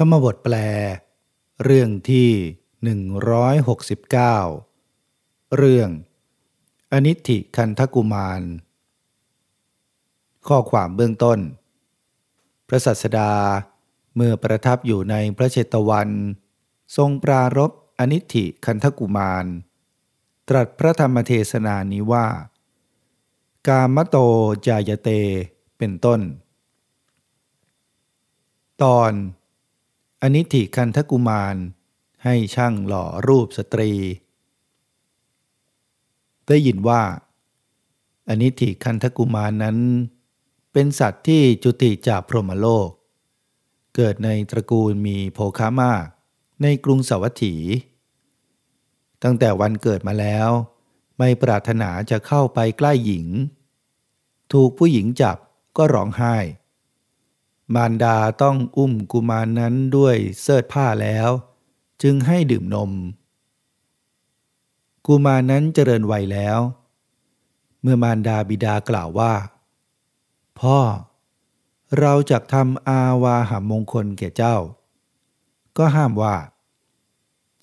ธรรมบทแปล เรื่องที่ 169 เรื่อง อนิธิคันทกุมาร ข้อความเบื้องต้น พระสัสดาเมื่อประทับอยู่ในพระเชตวัน ทรงปรารบอนิธิคันทกุมาร ตรัสพระธรรมเทศนานี้ว่า กามโตจายเตเป็นต้น ตอน อนิธิคันทกุมาร ให้ช่างหล่อรูปสตรี ได้ยินว่า อนิธิคันทกุมารนั้น เป็นสัตว์ที่จุติจากพรหมโลก เกิดในตระกูลมีโภคามาก ในกรุงสวัตถี ตั้งแต่วันเกิดมาแล้ว ไม่ปรารถนาจะเข้าไปใกล้หญิง ถูกผู้หญิงจับก็ร้องไห้ มารดาต้องอุ้มกุมารนนั้นด้วยเสื้อผ้าแล้ว จึงให้ดื่มนม กุมารนั้นเจริญวัยแล้ว เมื่อมารดาบิดากล่าวว่า พ่อ เราจะทำอาวาหามงคลแก่เจ้า ก็ห้ามว่า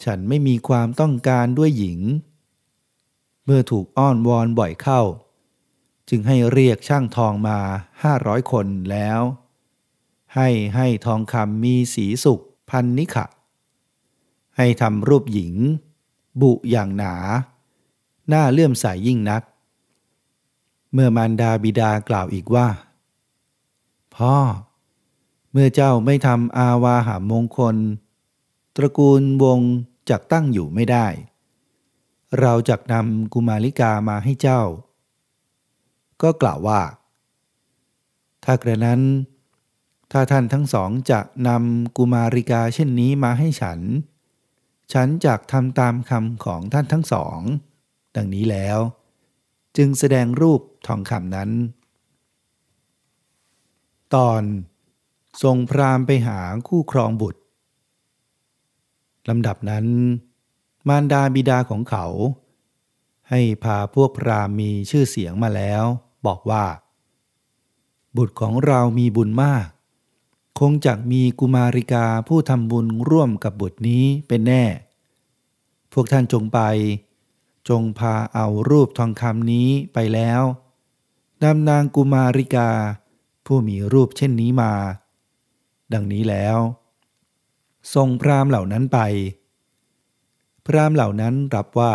ฉันไม่มีความต้องการด้วยหญิง เมื่อถูกอ้อนวอนบ่อยเข้า จึงให้เรียกช่างทองมาห้าร้อยคนแล้ว ให้ให้ทองคำมีสีสุกพันนิขะ ให้ทำรูปหญิง บุอย่างหนา หน้าเลื่อมใสยยิ่งนัก เมื่อมารดาบิดากล่าวอีกว่า พ่อ เมื่อเจ้าไม่ทำอาวาหามงคล ตระกูลวงจักตั้งอยู่ไม่ได้ เราจักนำกุมาริกามาให้เจ้า ก็กล่าวว่า ถ้ากระนั้น ถ้าท่านทั้งสองจะนำกุมาริกาเช่นนี้มาให้ฉัน ฉันจะทำตามคำของท่านทั้งสอง ดังนี้แล้ว จึงแสดงรูปทองคำนั้น ตอน ทรงพรามไปหาคู่ครองบุตรลำดับนั้น มารดาบิดาของเขา ให้พาพวกพรามมีชื่อเสียงมาแล้ว บอกว่า บุตรของเรามีบุญมาก คงจะมีกุมาริกาผู้ทำบุญร่วมกับบุตรนี้เป็นแน่ พวกท่านจงไป จงพาเอารูปทองคำนี้ไปแล้วนำนางกุมาริกา ผู้มีรูปเช่นนี้มา ดังนี้แล้วทรงพรามเหล่านั้นไป พรามเหล่านั้นรับว่า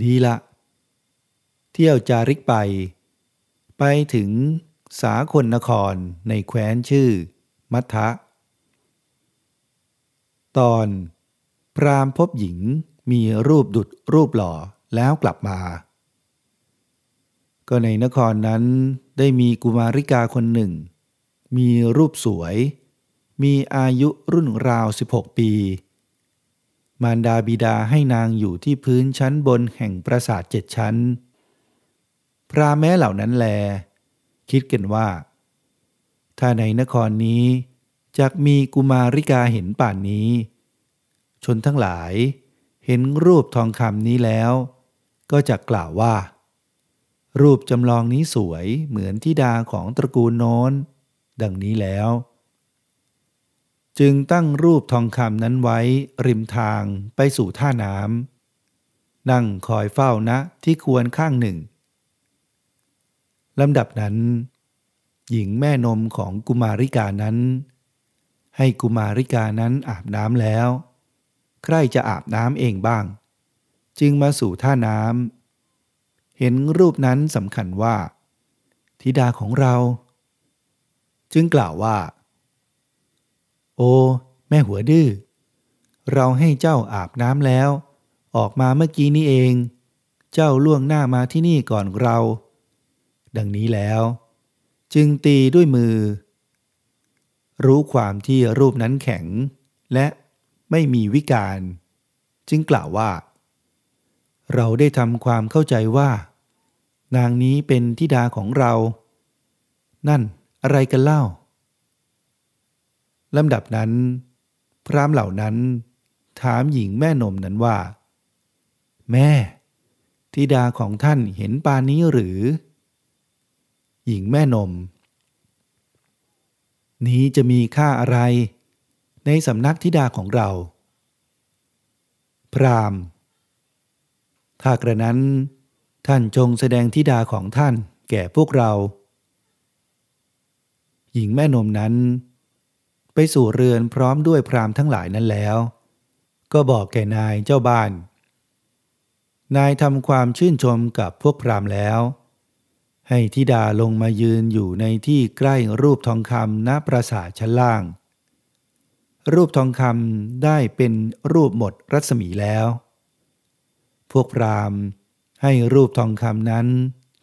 ดีละ เที่ยวจาริกไป ไปถึงสาคนนครในแคว้นชื่อ มัทะ ตอน พรามพบหญิงมีรูปดุดรูปหล่อแล้วกลับมา ก็ในนครนั้นได้มีกุมาริกาคนหนึ่ง มีรูปสวย มีอายุรุ่นราว 16 ปี มารดาบิดาให้นางอยู่ที่พื้นชั้นบนแห่งปราสาทเจ็ดชั้น พราแม้เหล่านั้นแล คิดกันว่า ถ้าในนครนี้จะมีกุมาริกาเห็นป่านนี้ ชนทั้งหลายเห็นรูปทองคำนี้แล้ว ก็จะกล่าวว่า รูปจำลองนี้สวยเหมือนทิดาของตระกูลโน้น ดังนี้แล้ว จึงตั้งรูปทองคำนั้นไว้ริมทางไปสู่ท่าน้ำนั่งคอยเฝ้านะที่ควรข้างหนึ่งลำดับนั้น หญิงแม่นมของกุมาริกานั้น ให้กุมาริกานั้นอาบน้ำแล้ว ใครจะอาบน้ำเองบ้าง จึงมาสู่ท่าน้ำเห็นรูปนั้นสำคัญว่า ธิดาของเรา จึงกล่าวว่า โอ แม่หัวดื้อเราให้เจ้าอาบน้ำแล้ว ออกมาเมื่อกี้นี้เอง เจ้าล่วงหน้ามาที่นี่ก่อนเรา ดังนี้แล้ว จึงตีด้วยมือ รู้ความที่รูปนั้นแข็ง และไม่มีวิการ จึงกล่าวว่า เราได้ทำความเข้าใจว่า นางนี้เป็นทิดาของเรา นั่นอะไรกันเล่าลำดับนั้น พรามเหล่านั้น ถามหญิงแม่นมนั้นว่า แม่ทิดาของท่านเห็นปานนี้หรือ หญิงแม่นม นี้จะมีค่าอะไร ในสำนักธิดาของเรา พรามถ้ากระนั้นท่านจงแสดงธิดาของท่านแก่พวกเรา หญิงแม่นมนั้น ไปสู่เรือนพร้อมด้วยพรามทั้งหลายนั้นแล้ว ก็บอกแก่นายเจ้าบ้าน นายทำความชื่นชมกับพวกพรามแล้ว ให้ธิดาลงมายืนอยู่ในที่ใกล้รูปทองคำณปราสาทชั้นล่าง รูปทองคำได้เป็นรูปหมดรัศมีแล้ว พวกพรามให้รูปทองคำนั้น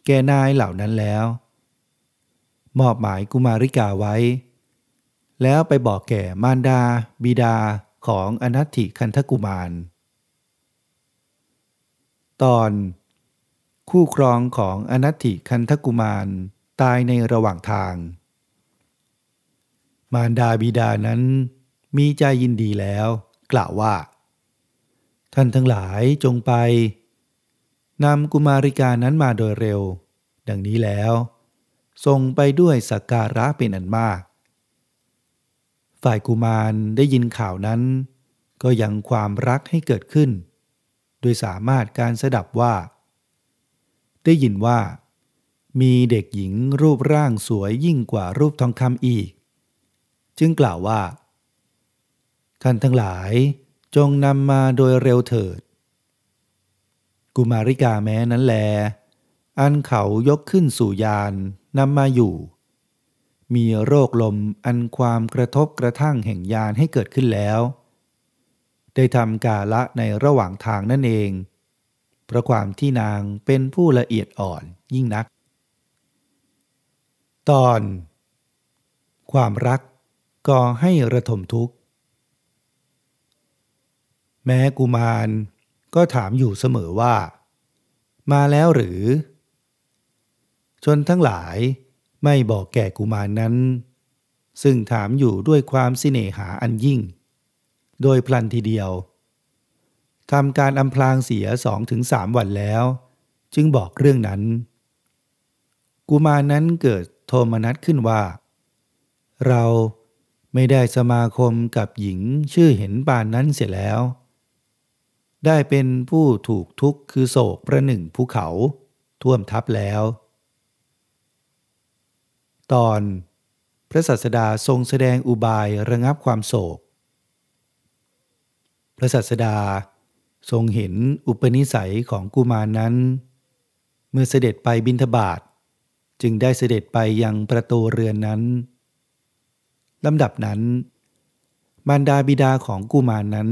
แก่นายเหล่านั้นแล้ว มอบหมายกุมาริกาไว้ แล้วไปบอกแก่มารดา บิดาของอนัตถิคันธกุมาร ตอน คู่ครองของอนัตถิคันธกุมารตายในระหว่างทาง มารดาบิดานั้นมีใจยินดีแล้ว กล่าวว่า ท่านทั้งหลายจงไปนำกุมาริกานั้นมาโดยเร็ว ดังนี้แล้ว ทรงไปด้วยสักการะเป็นอันมาก ฝ่ายกุมารได้ยินข่าวนั้น ก็ยังความรักให้เกิดขึ้น โดยสามารถการสดับว่า ได้ยินว่า มีเด็กหญิงรูปร่างสวยยิ่งกว่ารูปทองคำอีก จึงกล่าวว่าท่านทั้งหลายจงนำมาโดยเร็วเถิด กุมาริกาแม้นั้นแล อันเขายกขึ้นสู่ยานนำมาอยู่ มีโรคลมอันความกระทบกระทั่งแห่งยานให้เกิดขึ้นแล้ว ได้ทำกาละในระหว่างทางนั่นเอง เพราะความที่นางเป็นผู้ละเอียดอ่อนยิ่งนัก ตอน ความรักก่อให้ระทมทุกข์ แม้กุมารก็ถามอยู่เสมอว่า มาแล้วหรือ ชนทั้งหลายไม่บอกแก่กุมารนนั้น ซึ่งถามอยู่ด้วยความสิเนหาอันยิ่ง โดยพลันทีเดียว ทำการอำพลางเสียสองถึงสามวันแล้ว จึงบอกเรื่องนั้น กุมารนั้นเกิดโทมนัสขึ้นว่า เราไม่ได้สมาคมกับหญิงชื่อเห็นปานนั้นเสียแล้ว ได้เป็นผู้ถูกทุกข์คือโศกประหนึ่งภูเขา ท่วมทับแล้ว ตอนพระสัสดาทรงแสดงอุบายระงับความโศก พระสัสดา ทรงเห็นอุปนิสัยของกุมารนั้น เมื่อเสด็จไปบินทบาทจึงได้เสด็จไปยังประตูเรือนนั้นลำดับนั้น มารดาบิดาของกุมารนั้น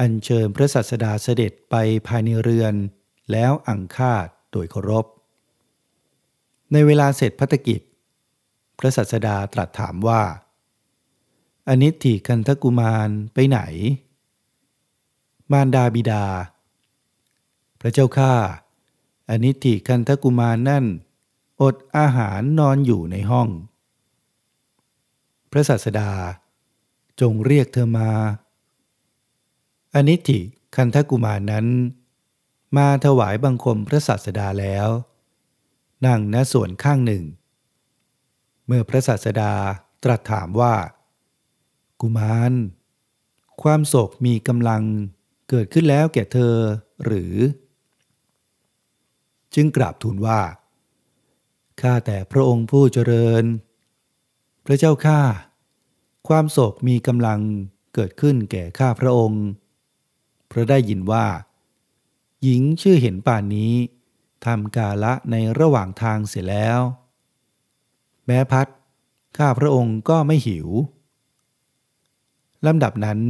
อัญเชิญพระสัสดาเสด็จไปภายในเรือนแล้วอังคาดโดยเคารพ ในเวลาเสร็จพัฒกิจ พระสัสดาตรัสถามว่า อนิติคันทกุมารไปไหน มารดาบิดา พระเจ้าข้าอนิติคันทกุมารนั่น อดอาหารนอนอยู่ในห้อง พระสัสดา จงเรียกเธอมา อนิติคันทกุมารนั้น มาถวายบังคมพระศาสดาแล้ว นั่งณส่วนข้างหนึ่ง เมื่อพระศาสดาตรัสถามว่า กุมาร ความโศกมีกำลัง เกิดขึ้นแล้วแก่เธอหรือ จึงกราบทูลว่า ข้าแต่พระองค์ผู้เจริญ พระเจ้าข้าความโศกมีกำลังเกิดขึ้นแก่ข้าพระองค์เพราะได้ยินว่า หญิงชื่อเห็นป่านนี้ทำกาละในระหว่างทางเสียแล้ว แม้พัดข้าพระองค์ก็ไม่หิวลำดับนั้น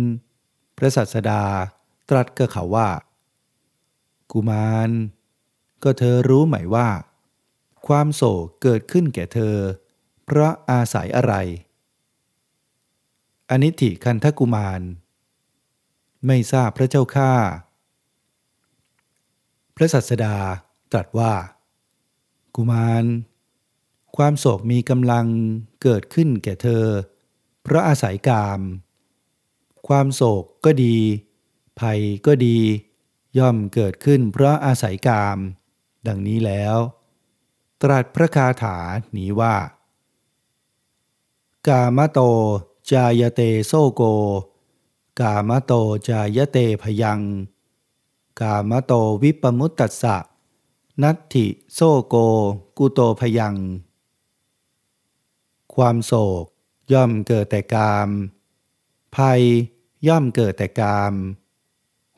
พระสัสดา ตรัสกับเขาว่า กุมาร ก็เธอรู้ไหมว่า ความโศกเกิดขึ้นแก่เธอ เพราะอาศัยอะไร อนิติคันทกุมาร ไม่ทราบพระเจ้าข้าพระสัสดาตรัสว่า กุมาร ความโศกมีกำลังเกิดขึ้นแก่เธอ เพราะอาศัยกาม ความโศกก็ดี ภัยก็ดี ย่อมเกิดขึ้นเพราะอาศัยกาม ดังนี้แล้ว ตรัสพระคาถานี้ว่า กามโต จายเตโซโก กามโตจายเตพยัง กามโตวิปมุตตัสสะ นัตถิโซโก กุโตพยัง ความโศกย่อมเกิดแต่กาม ภัยย่อมเกิดแต่กาม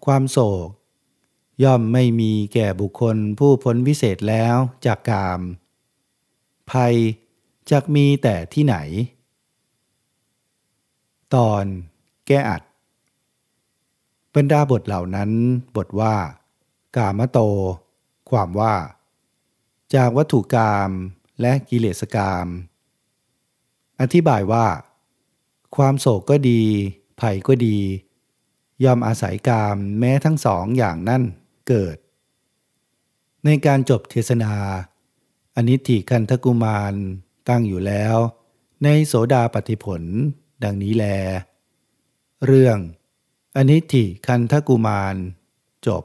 ความโศก ย่อมไม่มีแก่บุคคลผู้พ้นวิเศษแล้วจากกาม ภัยจักมีแต่ที่ไหน ตอนแก้อัดบรรดาบทเหล่านั้นบทว่า กามโต ความว่า จากวัตถุกรรมและกิเลสกรรมอธิบายว่า ความโศกก็ดี ภัยก็ดี ยอมอาศัยกามแม้ทั้งสองอย่างนั่นเกิด ในการจบเทศนา อนิธิคันทกุมารตั้งอยู่แล้ว ในโสดาปฏิผล ดังนี้แล เรื่อง อนิธิคันทกุมารจบ